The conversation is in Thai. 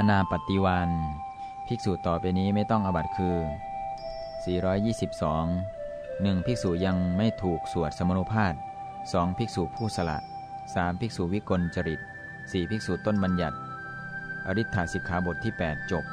อนาปฏิวันภิกษุต่อไปนี้ไม่ต้องอบัตคือ 422 1. ภิกษุยังไม่ถูกสวดสมนุภาพ 2. ภิกษุผู้สละ 3. ภิกษุวิกลจริต 4. ภิกษุต้นบัญญัติ อริ t ฐาสิกขาบทที่ 8 จบ